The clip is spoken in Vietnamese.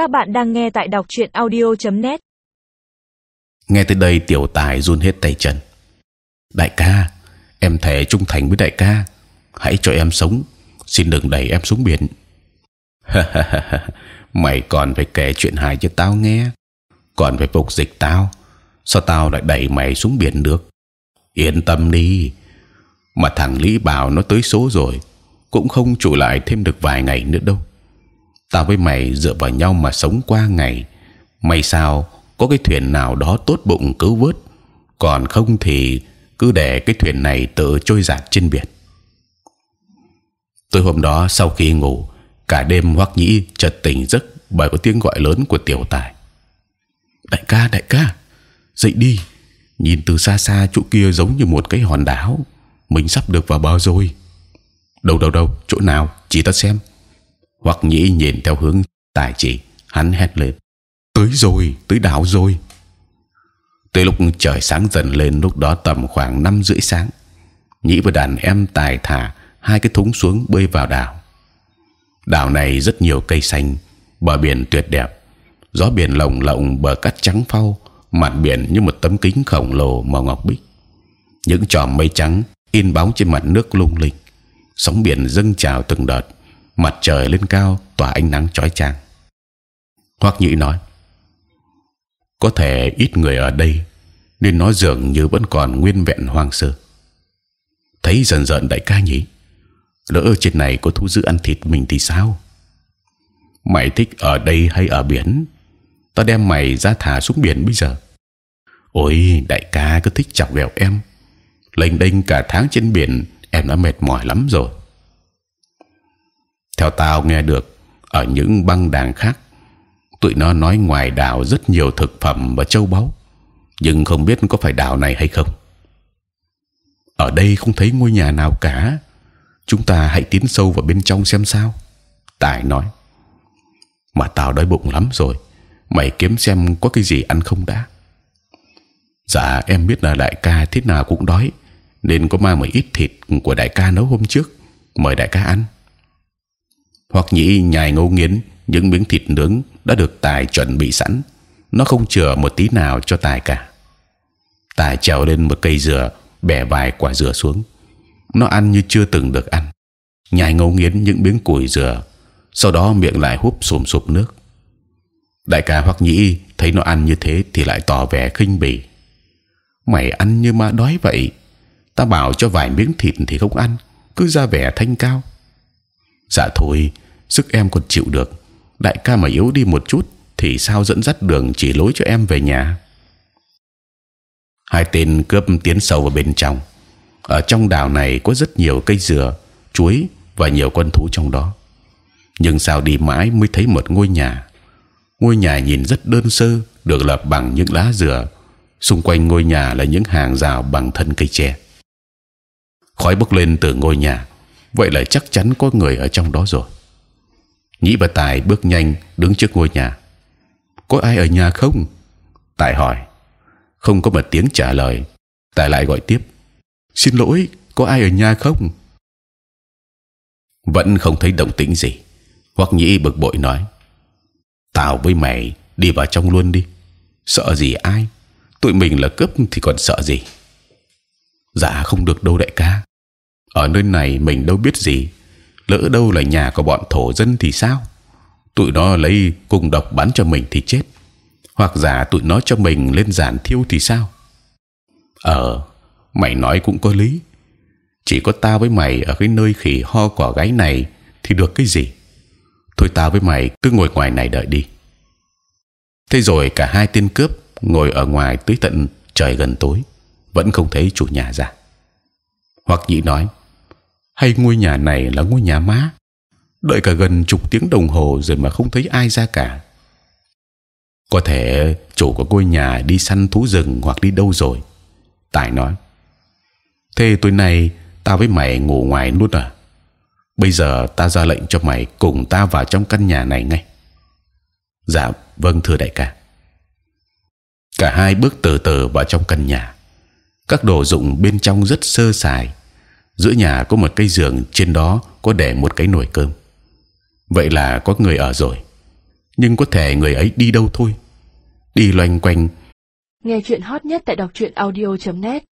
Các bạn đang nghe tại đọc truyện audio.net. Nghe tới đây tiểu tài run hết tay chân. Đại ca, em thề trung thành với đại ca, hãy cho em sống, xin đừng đẩy em xuống biển. Mày còn phải kể chuyện hài cho tao nghe, còn phải phục dịch tao, sao tao lại đẩy mày xuống biển được? Yên tâm đi, mà thằng Lý bảo nó tới số rồi, cũng không trụ lại thêm được vài ngày nữa đâu. Tao với mày dựa vào nhau mà sống qua ngày. Mày sao có cái thuyền nào đó tốt bụng cứu vớt, còn không thì cứ để cái thuyền này tự trôi giạt trên biển. Tối hôm đó sau khi ngủ, cả đêm Hoắc Nhĩ chợt tỉnh giấc bởi có tiếng gọi lớn của Tiểu Tài. Đại ca, đại ca, dậy đi! Nhìn từ xa xa chỗ kia giống như một cái hòn đảo, mình sắp được vào bờ rồi. Đâu đâu đâu, chỗ nào? Chỉ ta xem hoặc Nhĩ nhìn theo hướng Tài chỉ, hắn hét lên: tới rồi, tới đảo rồi. Tới lúc trời sáng dần lên, lúc đó tầm khoảng năm rưỡi sáng, Nhĩ và đàn em Tài thả hai cái thúng xuống bơi vào đảo. Đảo này rất nhiều cây xanh, bờ biển tuyệt đẹp, gió biển lồng lộng, bờ cát trắng phau, mặt biển như một tấm kính khổng lồ màu ngọc bích. Những chòm mây trắng in bóng trên mặt nước lung linh, sóng biển dâng trào từng đợt, mặt trời lên cao, tỏa ánh nắng chói chang. Hoắc Nhĩ nói: có thể ít người ở đây, nên nó dường như vẫn còn nguyên vẹn hoang sơ. Thấy dần dần đại ca nhỉ? Lỡ trên này có thú dữ ăn thịt mình thì sao? Mày thích ở đây hay ở biển? Tao đem mày ra thả xuống biển bây giờ. Ôi, đại ca cứ thích chọc ghẹo em. lênh đênh cả tháng trên biển, em đã mệt mỏi lắm rồi. Theo tao nghe được ở những băng đảng khác tụi nó nói ngoài đảo rất nhiều thực phẩm và châu báu, nhưng không biết có phải đảo này hay không. Ở đây không thấy ngôi nhà nào cả. Chúng ta hãy tiến sâu vào bên trong xem sao. Tài nói. Mà tao đói bụng lắm rồi. Mày kiếm xem có cái gì ăn không đã. Dạ em biết là đại ca thế nào cũng đói, nên có mang một ít thịt của đại ca nấu hôm trước, mời đại ca ăn. Hoặc nhĩ nhài ngấu nghiến, những miếng thịt nướng đã được tài chuẩn bị sẵn. Nó không chừa một tí nào cho tài cả. Tài trèo lên một cây dừa, bẻ vài quả dừa xuống. Nó ăn như chưa từng được ăn. Nhai ngấu nghiến những miếng củi dừa, sau đó miệng lại húp sùm sụp nước. Đại ca hoặc nhĩ thấy nó ăn như thế thì lại tỏ vẻ khinh bỉ. Mày ăn như ma đói vậy. Ta bảo cho vài miếng thịt thì không ăn, cứ ra vẻ thanh cao. Dạ thôi sức em còn chịu được. Đại ca mà yếu đi một chút thì sao dẫn dắt đường chỉ lối cho em về nhà? Hai tên cướp tiến sâu vào bên trong. Ở trong đảo này có rất nhiều cây dừa, chuối và nhiều con thú trong đó. Nhưng sao đi mãi mới thấy một ngôi nhà? Ngôi nhà nhìn rất đơn sơ, được lập bằng những lá dừa. Xung quanh ngôi nhà là những hàng rào bằng thân cây tre. Khói bốc lên từ ngôi nhà. Vậy là chắc chắn có người ở trong đó rồi nhĩ và tài bước nhanh đứng trước ngôi nhà. Có ai ở nhà không? Tài hỏi. Không có một tiếng trả lời. Tài lại gọi tiếp. Xin lỗi, có ai ở nhà không? Vẫn không thấy động tĩnh gì. Hoặc nhĩ bực bội nói. Tao với mày đi vào trong luôn đi. Sợ gì ai? Tụi mình là cướp thì còn sợ gì? Dạ không được đâu đại ca. Ở nơi này mình đâu biết gì lỡ đâu là nhà của bọn thổ dân thì sao? Tụi nó lấy cung độc bắn cho mình thì chết. Hoặc giả tụi nó cho mình lên giàn thiêu thì sao? Ờ mày nói cũng có lý. Chỉ có tao với mày ở cái nơi khỉ ho cỏ gáy này thì được cái gì? Thôi tao với mày cứ ngồi ngoài này đợi đi. Thế rồi cả hai tên cướp ngồi ở ngoài tới tận trời gần tối, vẫn không thấy chủ nhà ra. Hoặc nhị nói hay ngôi nhà này là ngôi nhà má? Đợi cả gần chục tiếng đồng hồ rồi mà không thấy ai ra cả. Có thể chủ của ngôi nhà đi săn thú rừng hoặc đi đâu rồi? Tài nói. Thế tối nay tao với mày ngủ ngoài luôn à? Bây giờ ta ra lệnh cho mày cùng ta vào trong căn nhà này ngay. Dạ vâng thưa đại ca. Cả hai bước từ từ vào trong căn nhà. Các đồ dụng bên trong rất sơ sài giữa nhà có một cây giường, trên đó có để một cái nồi cơm. Vậy là có người ở rồi. Nhưng có thể người ấy đi đâu thôi. Đi loanh quanh. Nghe chuyện hot nhất tại đọc truyện audio.net